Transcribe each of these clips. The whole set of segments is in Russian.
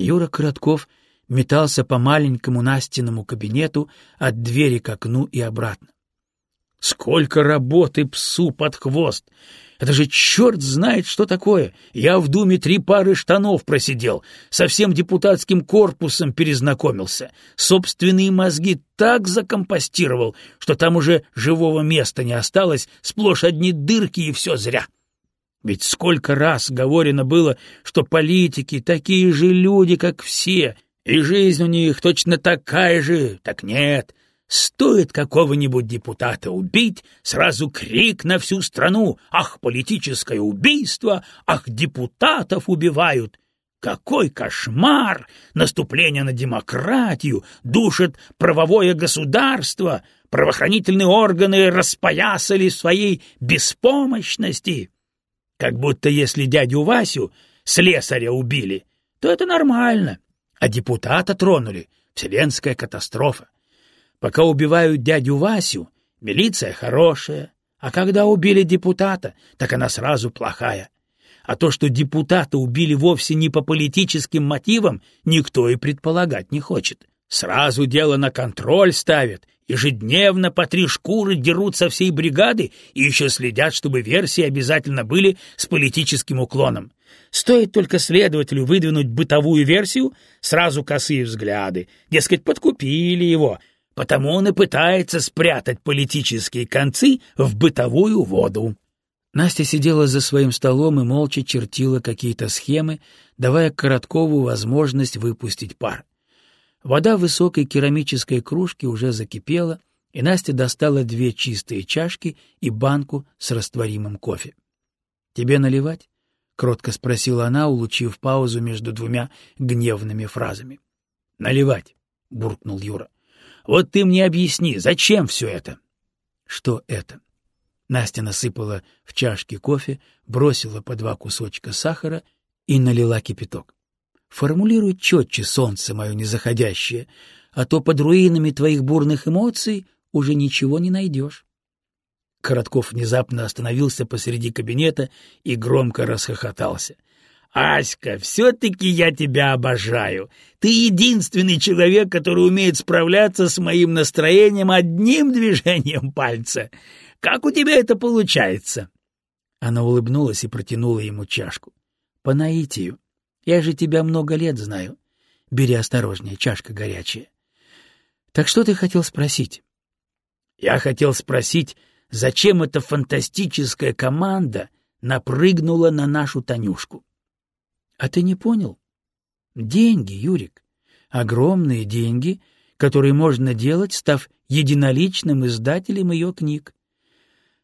Юра Коротков метался по маленькому Настиному кабинету от двери к окну и обратно. Сколько работы псу под хвост! Это же черт знает, что такое. Я в Думе три пары штанов просидел, со всем депутатским корпусом перезнакомился. Собственные мозги так закомпостировал, что там уже живого места не осталось, сплошь одни дырки и все зря. Ведь сколько раз говорено было, что политики такие же люди, как все, и жизнь у них точно такая же. Так нет, Стоит какого-нибудь депутата убить, сразу крик на всю страну «Ах, политическое убийство! Ах, депутатов убивают!» Какой кошмар! Наступление на демократию, душит правовое государство, правоохранительные органы распоясали своей беспомощности. Как будто если дядю Васю, слесаря, убили, то это нормально, а депутата тронули — вселенская катастрофа. Пока убивают дядю Васю, милиция хорошая, а когда убили депутата, так она сразу плохая. А то, что депутата убили вовсе не по политическим мотивам, никто и предполагать не хочет. Сразу дело на контроль ставят, ежедневно по три шкуры дерут со всей бригады и еще следят, чтобы версии обязательно были с политическим уклоном. Стоит только следователю выдвинуть бытовую версию, сразу косые взгляды, дескать, подкупили его, потому он и пытается спрятать политические концы в бытовую воду. Настя сидела за своим столом и молча чертила какие-то схемы, давая Короткову возможность выпустить пар. Вода в высокой керамической кружке уже закипела, и Настя достала две чистые чашки и банку с растворимым кофе. — Тебе наливать? — кротко спросила она, улучив паузу между двумя гневными фразами. — Наливать, — буркнул Юра. — вот ты мне объясни, зачем все это? — Что это? Настя насыпала в чашки кофе, бросила по два кусочка сахара и налила кипяток. — Формулируй четче, солнце мое незаходящее, а то под руинами твоих бурных эмоций уже ничего не найдешь. Коротков внезапно остановился посреди кабинета и громко расхохотался — Аська, все-таки я тебя обожаю. Ты единственный человек, который умеет справляться с моим настроением одним движением пальца. Как у тебя это получается?» Она улыбнулась и протянула ему чашку. «По наитию. Я же тебя много лет знаю. Бери осторожнее, чашка горячая. Так что ты хотел спросить?» «Я хотел спросить, зачем эта фантастическая команда напрыгнула на нашу Танюшку?» А ты не понял? Деньги, Юрик. Огромные деньги, которые можно делать, став единоличным издателем ее книг.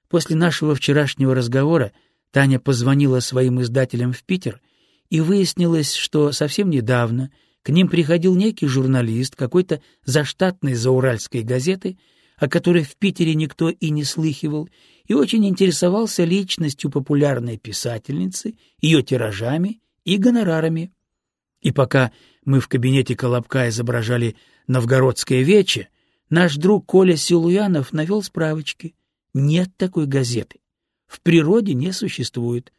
После нашего вчерашнего разговора Таня позвонила своим издателям в Питер, и выяснилось, что совсем недавно к ним приходил некий журналист какой-то заштатной зауральской газеты, о которой в Питере никто и не слыхивал, и очень интересовался личностью популярной писательницы, ее тиражами и гонорарами. И пока мы в кабинете Колобка изображали новгородское вече, наш друг Коля Силуянов навел справочки. Нет такой газеты. В природе не существует.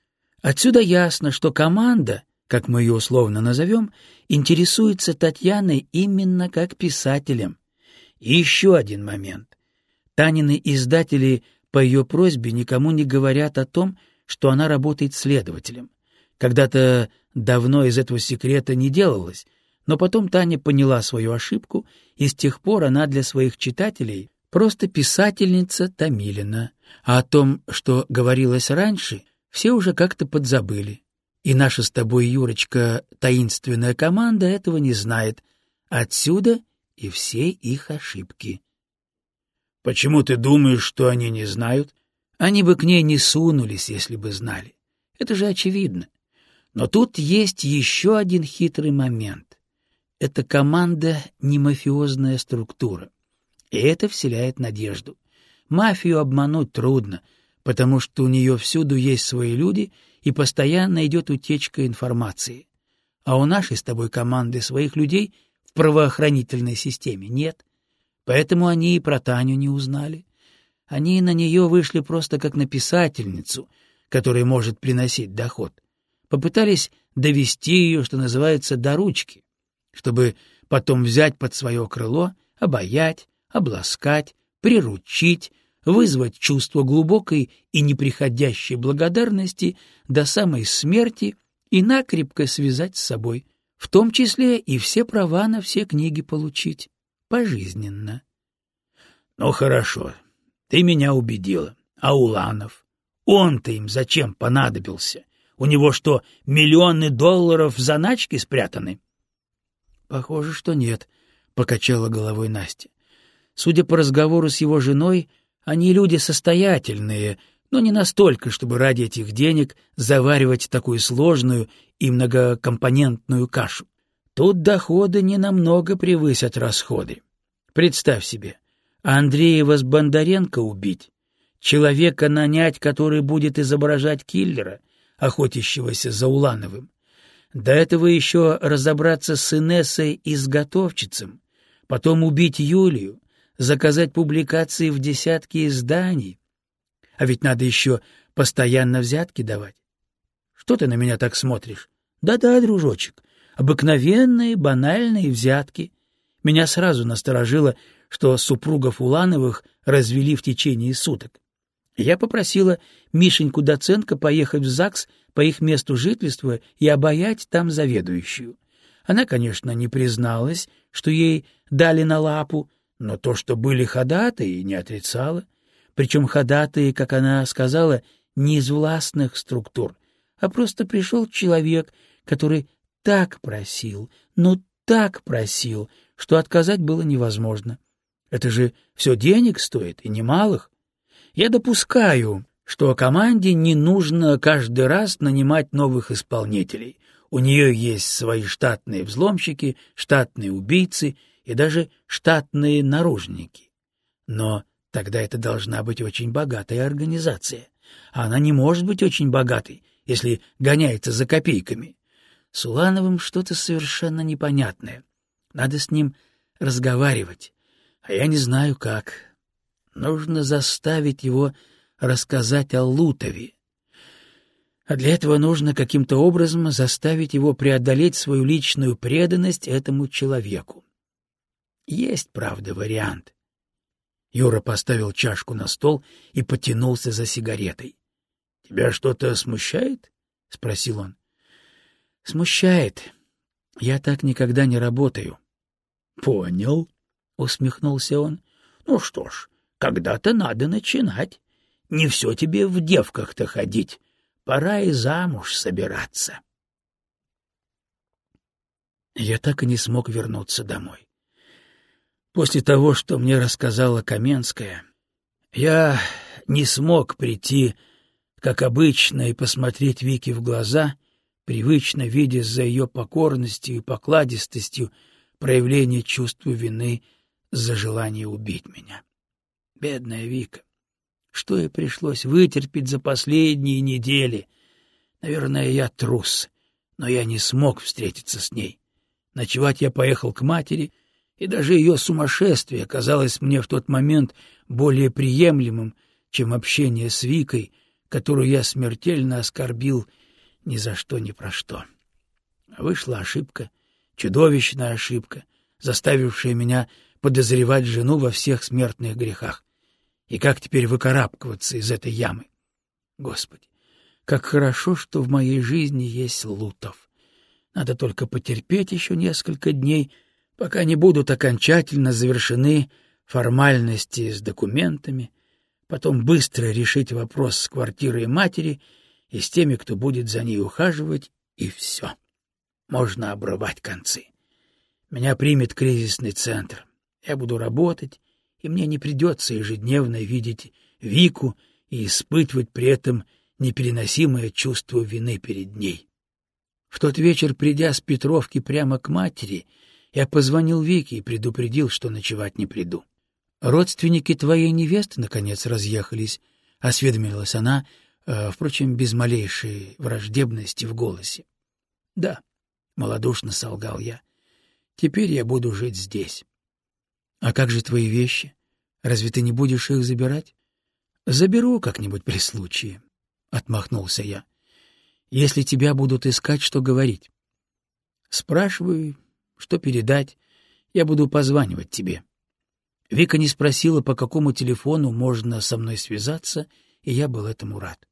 Отсюда ясно, что команда, как мы ее условно назовем, интересуется Татьяной именно как писателем. И еще один момент. Танины издатели по ее просьбе никому не говорят о том, что она работает следователем. Когда-то давно из этого секрета не делалось, но потом Таня поняла свою ошибку, и с тех пор она для своих читателей просто писательница Томилина, а о том, что говорилось раньше, все уже как-то подзабыли. И наша с тобой, Юрочка, таинственная команда этого не знает. Отсюда и все их ошибки. — Почему ты думаешь, что они не знают? Они бы к ней не сунулись, если бы знали. Это же очевидно. Но тут есть еще один хитрый момент. Эта команда не мафиозная структура. И это вселяет надежду. Мафию обмануть трудно, потому что у нее всюду есть свои люди и постоянно идет утечка информации. А у нашей с тобой команды своих людей в правоохранительной системе нет. Поэтому они и про Таню не узнали. Они на нее вышли просто как на писательницу, которая может приносить доход — попытались довести ее, что называется, до ручки. чтобы потом взять под свое крыло, обаять, обласкать, приручить, вызвать чувство глубокой и неприходящей благодарности до самой смерти и накрепко связать с собой, в том числе и все права на все книги получить, пожизненно. — Ну хорошо, ты меня убедила. А Уланов? Он-то им зачем понадобился? У него что, миллионы долларов в заначке спрятаны? — Похоже, что нет, — покачала головой Настя. Судя по разговору с его женой, они люди состоятельные, но не настолько, чтобы ради этих денег заваривать такую сложную и многокомпонентную кашу. Тут доходы не намного превысят расходы. Представь себе, Андреева с Бондаренко убить, человека нанять, который будет изображать киллера, охотящегося за Улановым. До этого еще разобраться с Инессой и с готовчицем, потом убить Юлию, заказать публикации в десятки изданий. А ведь надо еще постоянно взятки давать. Что ты на меня так смотришь? Да-да, дружочек, обыкновенные банальные взятки. Меня сразу насторожило, что супругов Улановых развели в течение суток. Я попросила Мишеньку Доценко поехать в ЗАГС по их месту жительства и обаять там заведующую. Она, конечно, не призналась, что ей дали на лапу, но то, что были ходатые, не отрицала. Причем ходатые, как она сказала, не из властных структур, а просто пришел человек, который так просил, ну так просил, что отказать было невозможно. Это же все денег стоит, и немалых. Я допускаю, что команде не нужно каждый раз нанимать новых исполнителей. У нее есть свои штатные взломщики, штатные убийцы и даже штатные наружники. Но тогда это должна быть очень богатая организация. А она не может быть очень богатой, если гоняется за копейками. С Улановым что-то совершенно непонятное. Надо с ним разговаривать, а я не знаю как. Нужно заставить его рассказать о Лутове. А для этого нужно каким-то образом заставить его преодолеть свою личную преданность этому человеку. Есть, правда, вариант. Юра поставил чашку на стол и потянулся за сигаретой. — Тебя что-то смущает? — спросил он. — Смущает. Я так никогда не работаю. — Понял, — усмехнулся он. — Ну что ж, когда-то надо начинать. Не все тебе в девках-то ходить. Пора и замуж собираться. Я так и не смог вернуться домой. После того, что мне рассказала Каменская, я не смог прийти, как обычно, и посмотреть Вики в глаза, привычно видя за ее покорностью и покладистостью проявление чувства вины за желание убить меня. Бедная Вика. Что ей пришлось вытерпеть за последние недели? Наверное, я трус, но я не смог встретиться с ней. Ночевать я поехал к матери — и даже ее сумасшествие казалось мне в тот момент более приемлемым, чем общение с Викой, которую я смертельно оскорбил ни за что ни про что. Вышла ошибка, чудовищная ошибка, заставившая меня подозревать жену во всех смертных грехах. И как теперь выкарабкиваться из этой ямы? Господи, как хорошо, что в моей жизни есть Лутов. Надо только потерпеть еще несколько дней — пока не будут окончательно завершены формальности с документами, потом быстро решить вопрос с квартирой матери и с теми, кто будет за ней ухаживать, и все. Можно обрывать концы. Меня примет кризисный центр. Я буду работать, и мне не придется ежедневно видеть Вику и испытывать при этом непереносимое чувство вины перед ней. В тот вечер, придя с Петровки прямо к матери, я позвонил Вике и предупредил, что ночевать не приду. Родственники твоей невесты, наконец, разъехались, — осведомилась она, э, впрочем, без малейшей враждебности в голосе. — Да, — малодушно солгал я, — теперь я буду жить здесь. — А как же твои вещи? Разве ты не будешь их забирать? — Заберу как-нибудь при случае, — отмахнулся я. — Если тебя будут искать, что говорить? — Спрашиваю Что передать? Я буду позванивать тебе. Вика не спросила, по какому телефону можно со мной связаться, и я был этому рад.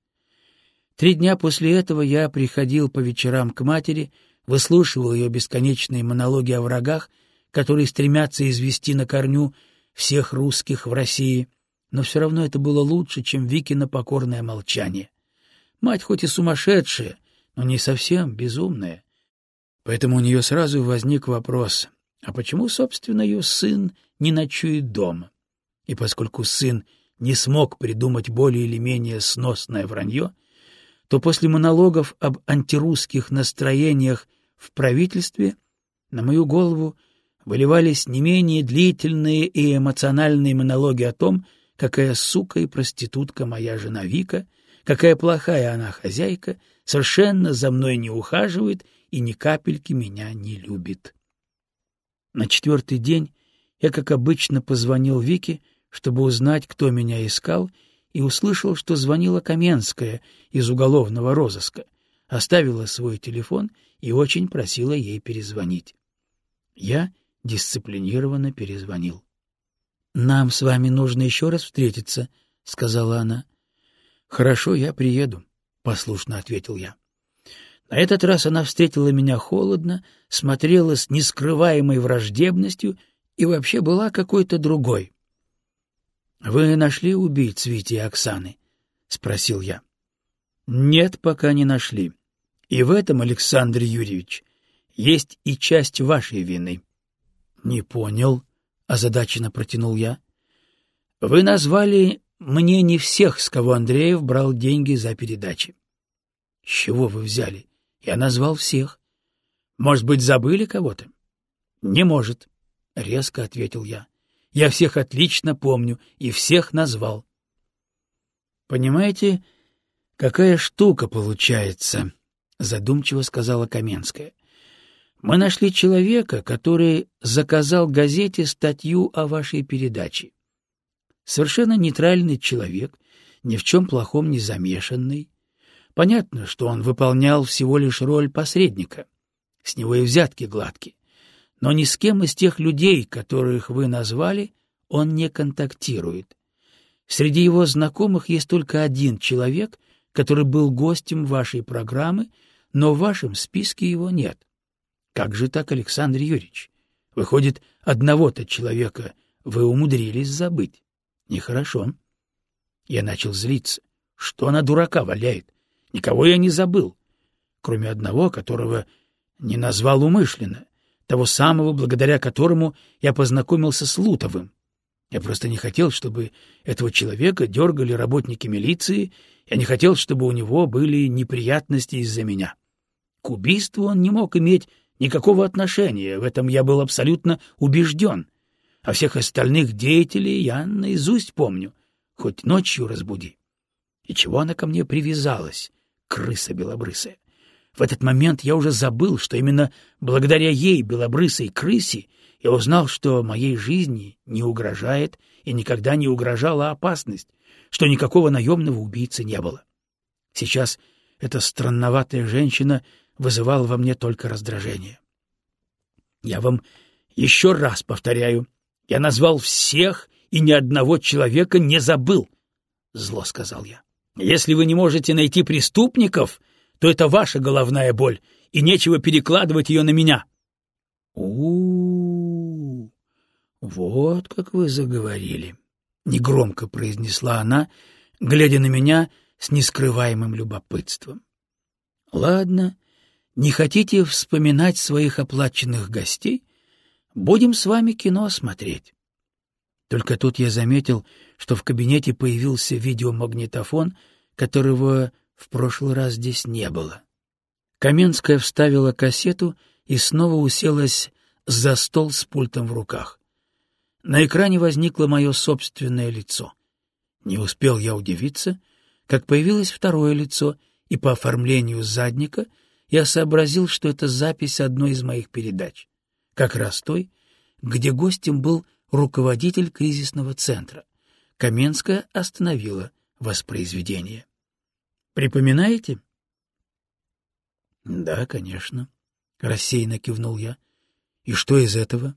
Три дня после этого я приходил по вечерам к матери, выслушивал ее бесконечные монологи о врагах, которые стремятся извести на корню всех русских в России, но все равно это было лучше, чем Викина покорное молчание. Мать хоть и сумасшедшая, но не совсем безумная. Поэтому у нее сразу возник вопрос, а почему, собственно, ее сын не ночует дома? И поскольку сын не смог придумать более или менее сносное вранье, то после монологов об антирусских настроениях в правительстве на мою голову выливались не менее длительные и эмоциональные монологи о том, какая сука и проститутка моя жена Вика, какая плохая она хозяйка, совершенно за мной не ухаживает и ни капельки меня не любит. На четвертый день я, как обычно, позвонил Вике, чтобы узнать, кто меня искал, и услышал, что звонила Каменская из уголовного розыска, оставила свой телефон и очень просила ей перезвонить. Я дисциплинированно перезвонил. — Нам с вами нужно еще раз встретиться, — сказала она. — Хорошо, я приеду, — послушно ответил я. На этот раз она встретила меня холодно, смотрела с нескрываемой враждебностью и вообще была какой-то другой. — Вы нашли убийц Вити и Оксаны? — спросил я. — Нет, пока не нашли. И в этом, Александр Юрьевич, есть и часть вашей вины. — Не понял, — озадаченно протянул я. — Вы назвали мне не всех, с кого Андреев брал деньги за передачи. — С чего вы взяли? Я назвал всех. Может быть, забыли кого-то? — Не может, — резко ответил я. Я всех отлично помню и всех назвал. Понимаете, какая штука получается, задумчиво сказала Каменская. Мы нашли человека, который заказал газете статью о вашей передаче. Совершенно нейтральный человек, ни в чем плохом не замешанный. Понятно, что он выполнял всего лишь роль посредника. С него и взятки гладкие но ни с кем из тех людей, которых вы назвали, он не контактирует. Среди его знакомых есть только один человек, который был гостем вашей программы, но в вашем списке его нет. Как же так, Александр Юрьевич? Выходит, одного-то человека вы умудрились забыть. Нехорошо. Я начал злиться. Что она дурака валяет? Никого я не забыл, кроме одного, которого не назвал умышленно того самого, благодаря которому я познакомился с Лутовым. Я просто не хотел, чтобы этого человека дергали работники милиции, я не хотел, чтобы у него были неприятности из-за меня. К убийству он не мог иметь никакого отношения, в этом я был абсолютно убежден. А всех остальных деятелей я наизусть помню, хоть ночью разбуди. И чего она ко мне привязалась, крыса белобрысая? В этот момент я уже забыл, что именно благодаря ей, белобрысой крысе, я узнал, что моей жизни не угрожает и никогда не угрожала опасность, что никакого наемного убийцы не было. Сейчас эта странноватая женщина вызывала во мне только раздражение. Я вам еще раз повторяю, я назвал всех и ни одного человека не забыл, — зло сказал я. Если вы не можете найти преступников, то это ваша головная боль, и нечего перекладывать ее на меня. у, -у, -у вот как вы заговорили, — негромко произнесла она, глядя на меня с нескрываемым любопытством. — Ладно, не хотите вспоминать своих оплаченных гостей? Будем с вами кино смотреть. Только тут я заметил, что в кабинете появился видеомагнитофон, которого в прошлый раз здесь не было. Каменская вставила кассету и снова уселась за стол с пультом в руках. На экране возникло мое собственное лицо. Не успел я удивиться, как появилось второе лицо, и по оформлению задника я сообразил, что это запись одной из моих передач, как раз той, где гостем был руководитель кризисного центра. Каменская остановила воспроизведение. Припоминаете? — Да, конечно, — рассеянно кивнул я. И что из этого?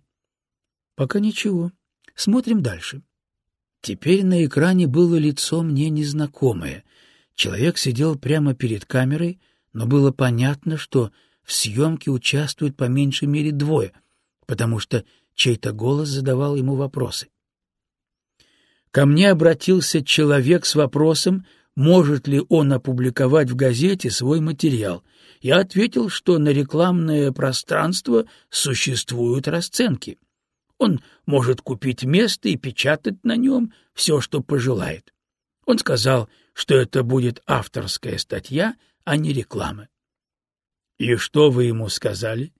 Пока ничего. Смотрим дальше. Теперь на экране было лицо мне незнакомое. Человек сидел прямо перед камерой, но было понятно, что в съемке участвуют по меньшей мере двое, потому что чей-то голос задавал ему вопросы. Ко мне обратился человек с вопросом, может ли он опубликовать в газете свой материал. Я ответил, что на рекламное пространство существуют расценки. Он может купить место и печатать на нем все, что пожелает. Он сказал, что это будет авторская статья, а не реклама. — И что вы ему сказали?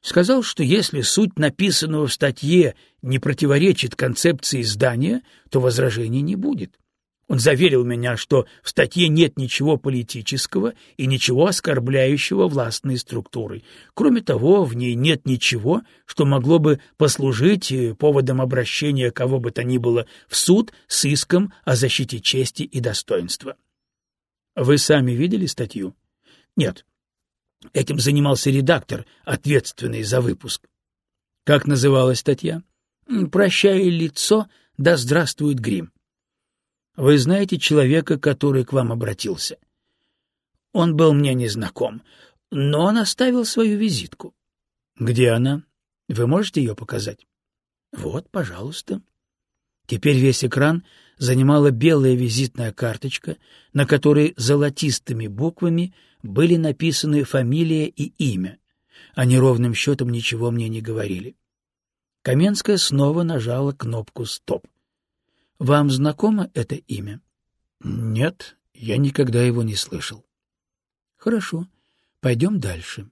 Сказал, что если суть написанного в статье не противоречит концепции издания, то возражений не будет. Он заверил меня, что в статье нет ничего политического и ничего оскорбляющего властные структуры. Кроме того, в ней нет ничего, что могло бы послужить э, поводом обращения кого бы то ни было в суд с иском о защите чести и достоинства. Вы сами видели статью? Нет, Этим занимался редактор, ответственный за выпуск. Как называлась статья? «Прощай лицо, да здравствует грим». Вы знаете человека, который к вам обратился? Он был мне незнаком, но он оставил свою визитку. Где она? Вы можете ее показать? Вот, пожалуйста. Теперь весь экран занимала белая визитная карточка, на которой золотистыми буквами были написаны фамилия и имя. Они ровным счетом ничего мне не говорили. Каменская снова нажала кнопку «Стоп». «Вам знакомо это имя?» «Нет, я никогда его не слышал». «Хорошо, пойдем дальше».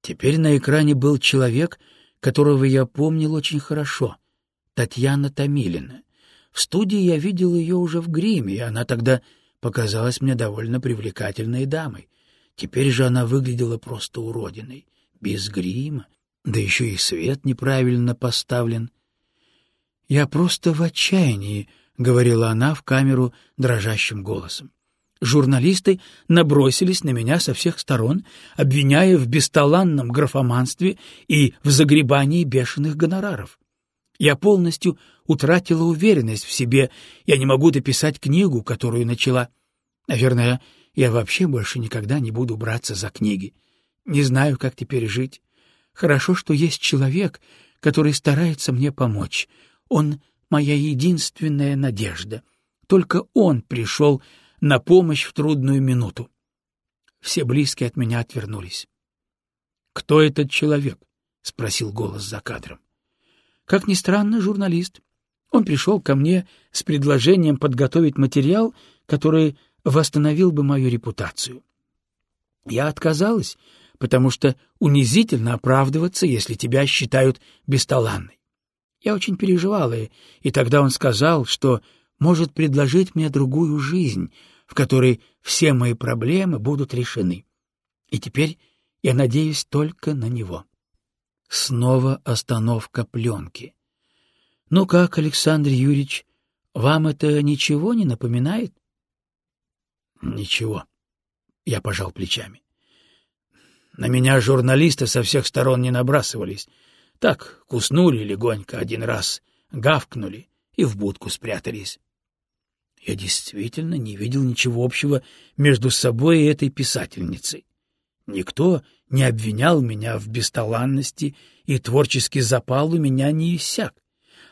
Теперь на экране был человек, которого я помнил очень хорошо — Татьяна Томилина. В студии я видел ее уже в гриме, и она тогда показалась мне довольно привлекательной дамой. Теперь же она выглядела просто уродиной, без грима, да еще и свет неправильно поставлен. «Я просто в отчаянии», — говорила она в камеру дрожащим голосом. Журналисты набросились на меня со всех сторон, обвиняя в бесталанном графоманстве и в загребании бешеных гонораров. Я полностью утратила уверенность в себе. Я не могу дописать книгу, которую начала. Наверное, я вообще больше никогда не буду браться за книги. Не знаю, как теперь жить. Хорошо, что есть человек, который старается мне помочь. Он — моя единственная надежда. Только он пришел на помощь в трудную минуту. Все близкие от меня отвернулись. — Кто этот человек? — спросил голос за кадром. Как ни странно, журналист. Он пришел ко мне с предложением подготовить материал, который восстановил бы мою репутацию. Я отказалась, потому что унизительно оправдываться, если тебя считают бесталанной. Я очень переживала, и тогда он сказал, что может предложить мне другую жизнь, в которой все мои проблемы будут решены. И теперь я надеюсь только на него. Снова остановка пленки. — Ну как, Александр Юрьевич, вам это ничего не напоминает? — Ничего. Я пожал плечами. На меня журналисты со всех сторон не набрасывались. Так, куснули легонько один раз, гавкнули и в будку спрятались. Я действительно не видел ничего общего между собой и этой писательницей. Никто не обвинял меня в бесталанности, и творческий запал у меня не иссяк.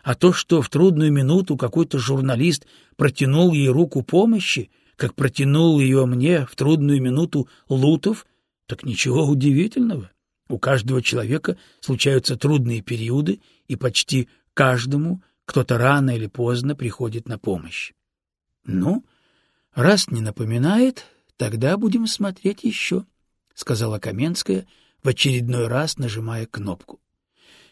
А то, что в трудную минуту какой-то журналист протянул ей руку помощи, как протянул ее мне в трудную минуту Лутов, так ничего удивительного. У каждого человека случаются трудные периоды, и почти каждому кто-то рано или поздно приходит на помощь. Ну, раз не напоминает, тогда будем смотреть еще. — сказала Каменская, в очередной раз нажимая кнопку.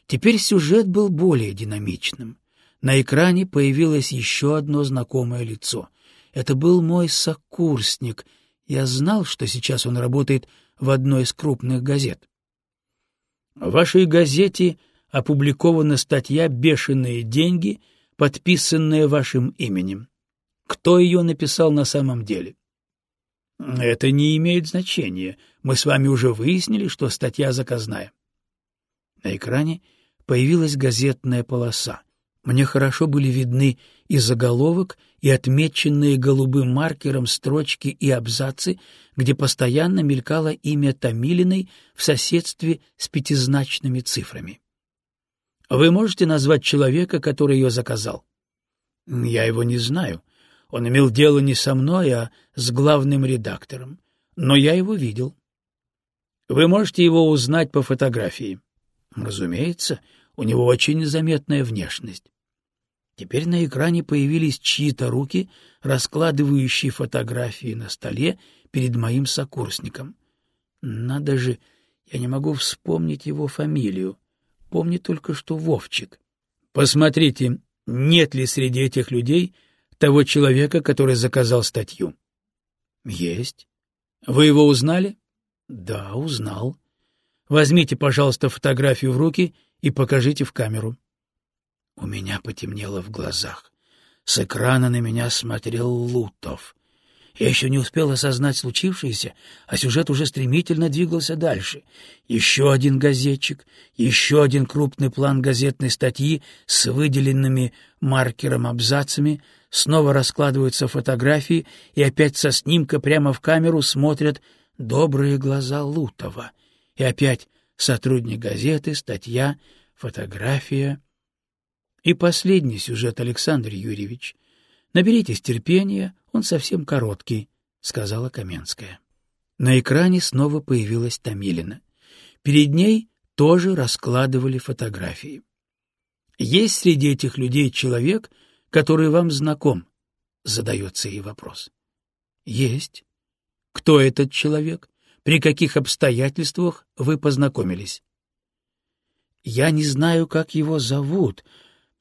Теперь сюжет был более динамичным. На экране появилось еще одно знакомое лицо. Это был мой сокурсник. Я знал, что сейчас он работает в одной из крупных газет. — В вашей газете опубликована статья «Бешеные деньги», подписанная вашим именем. Кто ее написал на самом деле? Это не имеет значения. Мы с вами уже выяснили, что статья заказная. На экране появилась газетная полоса. Мне хорошо были видны и заголовок, и отмеченные голубым маркером строчки и абзацы, где постоянно мелькало имя Томилиной в соседстве с пятизначными цифрами. «Вы можете назвать человека, который ее заказал?» «Я его не знаю. Он имел дело не со мной, а с главным редактором. Но я его видел». «Вы можете его узнать по фотографии?» «Разумеется, у него очень заметная внешность. Теперь на экране появились чьи-то руки, раскладывающие фотографии на столе перед моим сокурсником. Надо же, я не могу вспомнить его фамилию. Помню только, что Вовчик. Посмотрите, нет ли среди этих людей того человека, который заказал статью? Есть. Вы его узнали? Да, узнал. Возьмите, пожалуйста, фотографию в руки и покажите в камеру. У меня потемнело в глазах. С экрана на меня смотрел Лутов. Я еще не успел осознать случившееся, а сюжет уже стремительно двигался дальше. Еще один газетчик, еще один крупный план газетной статьи с выделенными маркером абзацами, снова раскладываются фотографии, и опять со снимка прямо в камеру смотрят добрые глаза Лутова. И опять сотрудник газеты, статья, фотография. И последний сюжет, Александр Юрьевич. Наберитесь терпения, он совсем короткий, — сказала Каменская. На экране снова появилась Томилина. Перед ней тоже раскладывали фотографии. «Есть среди этих людей человек, который вам знаком?» — задается ей вопрос. «Есть. Кто этот человек? При каких обстоятельствах вы познакомились?» «Я не знаю, как его зовут,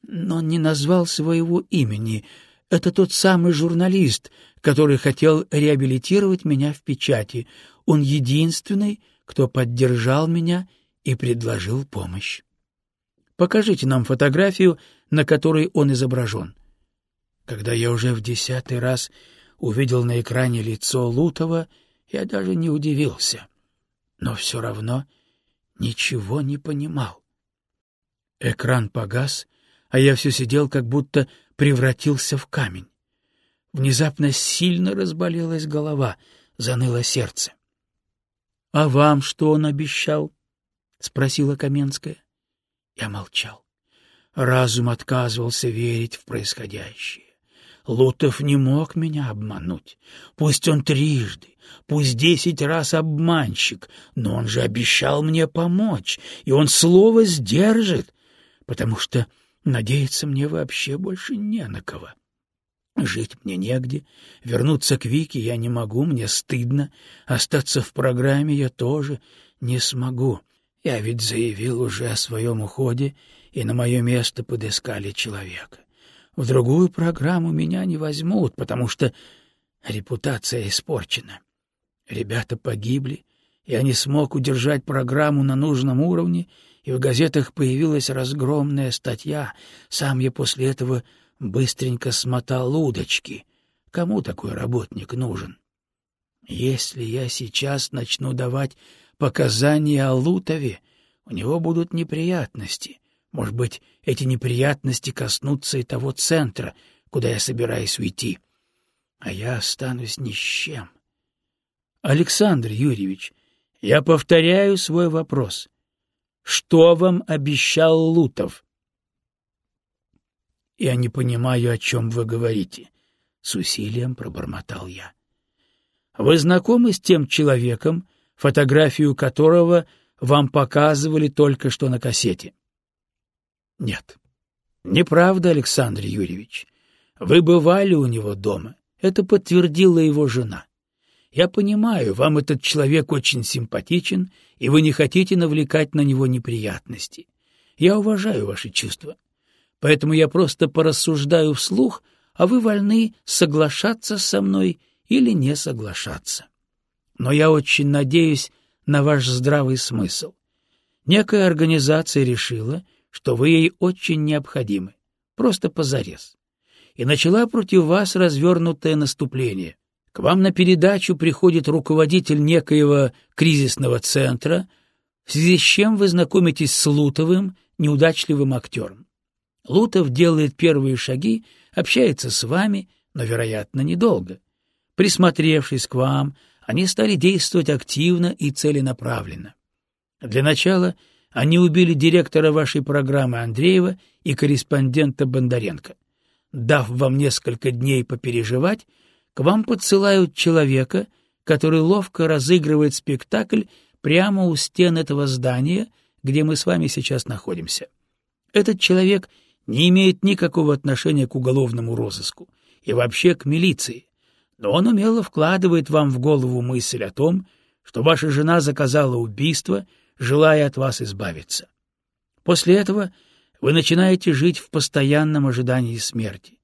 но не назвал своего имени. Это тот самый журналист, который хотел реабилитировать меня в печати. Он единственный, кто поддержал меня и предложил помощь. Покажите нам фотографию, на которой он изображен. Когда я уже в десятый раз увидел на экране лицо Лутова, я даже не удивился, но все равно ничего не понимал. Экран погас, а я все сидел, как будто превратился в камень. Внезапно сильно разболелась голова, заныло сердце. — А вам что он обещал? — спросила Каменская. Я молчал. Разум отказывался верить в происходящее. Лутов не мог меня обмануть. Пусть он трижды, пусть десять раз обманщик, но он же обещал мне помочь, и он слово сдержит, потому что Надеяться мне вообще больше не на кого. Жить мне негде, вернуться к Вике я не могу, мне стыдно, остаться в программе я тоже не смогу. Я ведь заявил уже о своем уходе, и на мое место подыскали человека. В другую программу меня не возьмут, потому что репутация испорчена. Ребята погибли, я не смог удержать программу на нужном уровне, и в газетах появилась разгромная статья. Сам я после этого быстренько смотал удочки. Кому такой работник нужен? Если я сейчас начну давать показания о Лутове, у него будут неприятности. Может быть, эти неприятности коснутся и того центра, куда я собираюсь уйти. А я останусь ни с чем. Александр Юрьевич, я повторяю свой вопрос. Что вам обещал Лутов? — Я не понимаю, о чем вы говорите, — с усилием пробормотал я. — Вы знакомы с тем человеком, фотографию которого вам показывали только что на кассете? — Нет. — Неправда, Александр Юрьевич. Вы бывали у него дома. Это подтвердила его жена. Я понимаю, вам этот человек очень симпатичен, и вы не хотите навлекать на него неприятности. Я уважаю ваши чувства. Поэтому я просто порассуждаю вслух, а вы вольны соглашаться со мной или не соглашаться. Но я очень надеюсь на ваш здравый смысл. Некая организация решила, что вы ей очень необходимы, просто позарез, и начала против вас развернутое наступление. К вам на передачу приходит руководитель некоего кризисного центра, в связи с чем вы знакомитесь с Лутовым, неудачливым актером. Лутов делает первые шаги, общается с вами, но, вероятно, недолго. Присмотревшись к вам, они стали действовать активно и целенаправленно. Для начала они убили директора вашей программы Андреева и корреспондента Бондаренко. Дав вам несколько дней попереживать, к вам подсылают человека, который ловко разыгрывает спектакль прямо у стен этого здания, где мы с вами сейчас находимся. Этот человек не имеет никакого отношения к уголовному розыску и вообще к милиции, но он умело вкладывает вам в голову мысль о том, что ваша жена заказала убийство, желая от вас избавиться. После этого вы начинаете жить в постоянном ожидании смерти.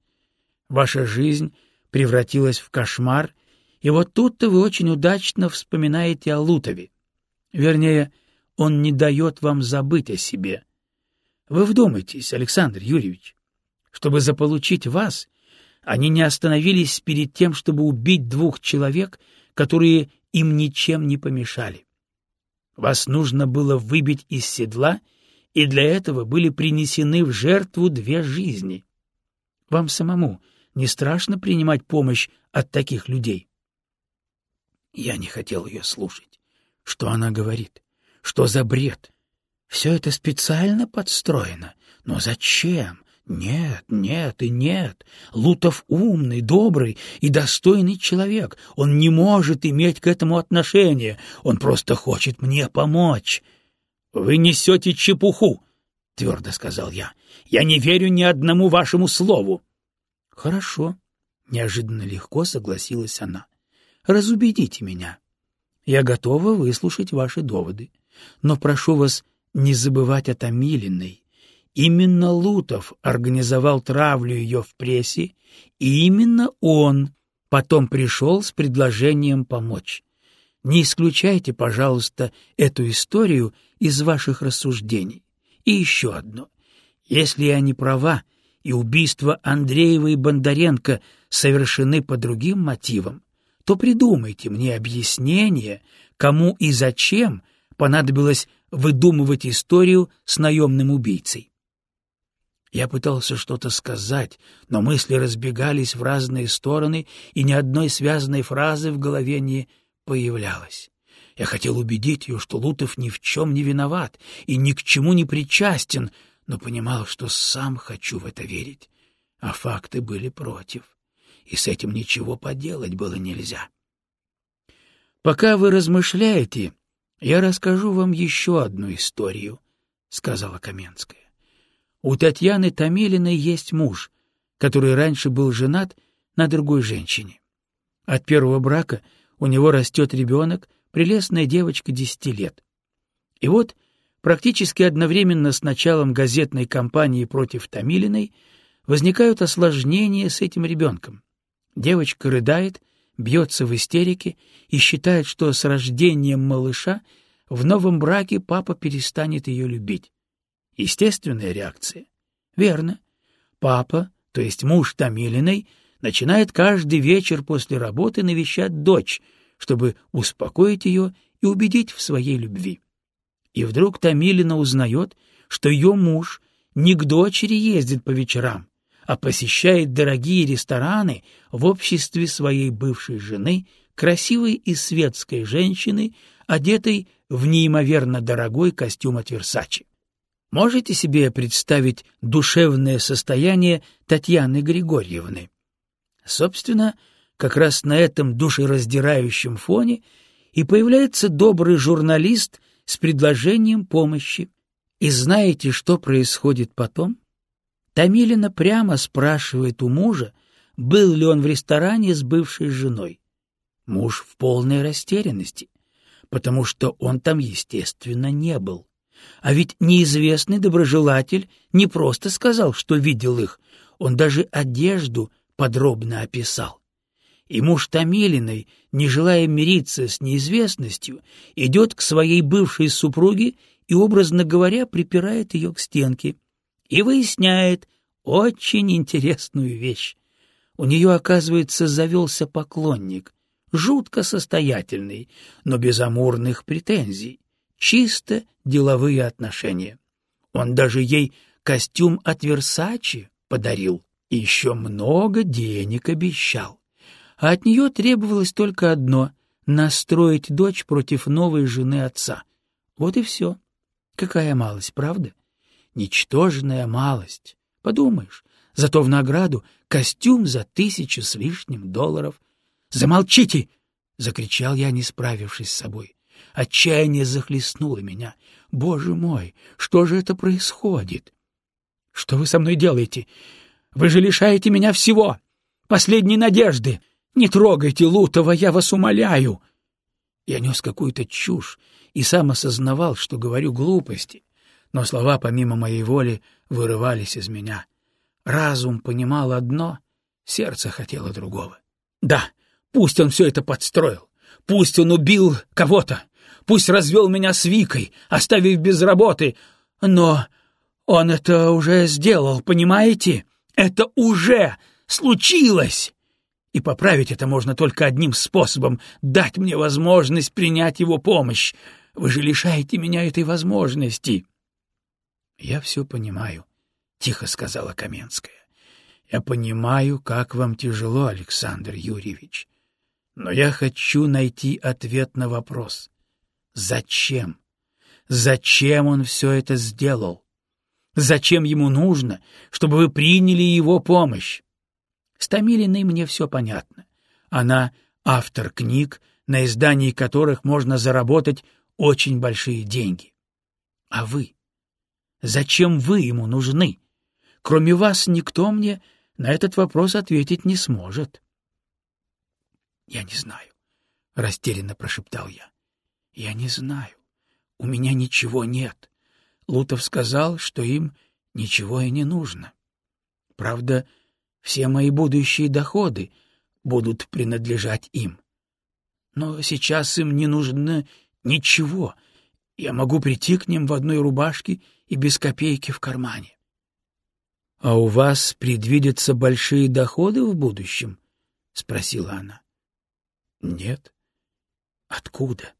Ваша жизнь превратилась в кошмар, и вот тут-то вы очень удачно вспоминаете о Лутове. Вернее, он не дает вам забыть о себе. Вы вдумайтесь, Александр Юрьевич, чтобы заполучить вас, они не остановились перед тем, чтобы убить двух человек, которые им ничем не помешали. Вас нужно было выбить из седла, и для этого были принесены в жертву две жизни. Вам самому не страшно принимать помощь от таких людей? Я не хотел ее слушать. Что она говорит? Что за бред? Все это специально подстроено. Но зачем? Нет, нет и нет. Лутов умный, добрый и достойный человек. Он не может иметь к этому отношения. Он просто хочет мне помочь. — Вы несете чепуху, — твердо сказал я. — Я не верю ни одному вашему слову. — Хорошо, — неожиданно легко согласилась она. — Разубедите меня. Я готова выслушать ваши доводы. Но прошу вас не забывать о Томилиной. Именно Лутов организовал травлю ее в прессе, и именно он потом пришел с предложением помочь. Не исключайте, пожалуйста, эту историю из ваших рассуждений. И еще одно. Если я не права, и убийства Андреева и Бондаренко совершены по другим мотивам, то придумайте мне объяснение, кому и зачем понадобилось выдумывать историю с наемным убийцей. Я пытался что-то сказать, но мысли разбегались в разные стороны, и ни одной связанной фразы в голове не появлялось. Я хотел убедить ее, что Лутов ни в чем не виноват и ни к чему не причастен, но понимал, что сам хочу в это верить. А факты были против, и с этим ничего поделать было нельзя. Пока вы размышляете, я расскажу вам еще одну историю, — сказала Каменская. У Татьяны Томилиной есть муж, который раньше был женат на другой женщине. От первого брака у него растет ребенок, прелестная девочка десяти лет. И вот практически одновременно с началом газетной кампании против Томилиной возникают осложнения с этим ребенком. Девочка рыдает, бьется в истерике и считает, что с рождением малыша в новом браке папа перестанет ее любить. Естественная реакция. Верно. Папа, то есть муж Томилиной, начинает каждый вечер после работы навещать дочь, чтобы успокоить ее и убедить в своей любви. И вдруг Томилина узнает, что ее муж не к дочери ездит по вечерам, а посещает дорогие рестораны в обществе своей бывшей жены, красивой и светской женщины, одетой в неимоверно дорогой костюм от Версачи. Можете себе представить душевное состояние Татьяны Григорьевны? Собственно, как раз на этом душераздирающем фоне и появляется добрый журналист с предложением помощи. И знаете, что происходит потом? Томилина прямо спрашивает у мужа, был ли он в ресторане с бывшей женой. Муж в полной растерянности, потому что он там, естественно, не был. А ведь неизвестный доброжелатель не просто сказал, что видел их, он даже одежду подробно описал. И муж Томилиной, не желая мириться с неизвестностью, идет к своей бывшей супруге и, образно говоря, припирает ее к стенке — и выясняет очень интересную вещь. У нее, оказывается, завелся поклонник, жутко состоятельный, но без амурных претензий. чисто деловые отношения. Он даже ей костюм от Версачи подарил и еще много денег обещал. А от нее требовалось только одно — настроить дочь против новой жены отца. Вот и все. Какая малость, правда? Ничтожная малость. Подумаешь, зато в награду костюм за тысячу с лишним долларов. «Замолчите!» — закричал я, не справившись с собой. Отчаяние захлестнуло меня. «Боже мой, что же это происходит?» «Что вы со мной делаете? Вы же лишаете меня всего! Последней надежды! Не трогайте Лутова, я вас умоляю!» Я нес какую-то чушь и сам осознавал, что говорю глупости, но слова помимо моей воли вырывались из меня. Разум понимал одно, сердце хотело другого. Да, пусть он все это подстроил, пусть он убил кого-то, пусть развел меня с Викой, оставив без работы, но он это уже сделал, понимаете? Это уже случилось! И поправить это можно только одним способом — дать мне возможность принять его помощь. Вы же лишаете меня этой возможности. — Я все понимаю, — тихо сказала Каменская. — Я понимаю, как вам тяжело, Александр Юрьевич. Но я хочу найти ответ на вопрос. Зачем? Зачем он все это сделал? Зачем ему нужно, чтобы вы приняли его помощь? С Томилиной мне все понятно. Она автор книг, на издании которых можно заработать очень большие деньги. А вы? Зачем вы ему нужны? Кроме вас никто мне на этот вопрос ответить не сможет. — Я не знаю, — растерянно прошептал я. — Я не знаю. У меня ничего нет. Лутов сказал, что им ничего и не нужно. Правда, все мои будущие доходы будут принадлежать им. Но сейчас им не нужно ничего. Я могу прийти к ним в одной рубашке и без копейки в кармане. — А у вас предвидятся большие доходы в будущем? — спросила она. — Нет. — Откуда?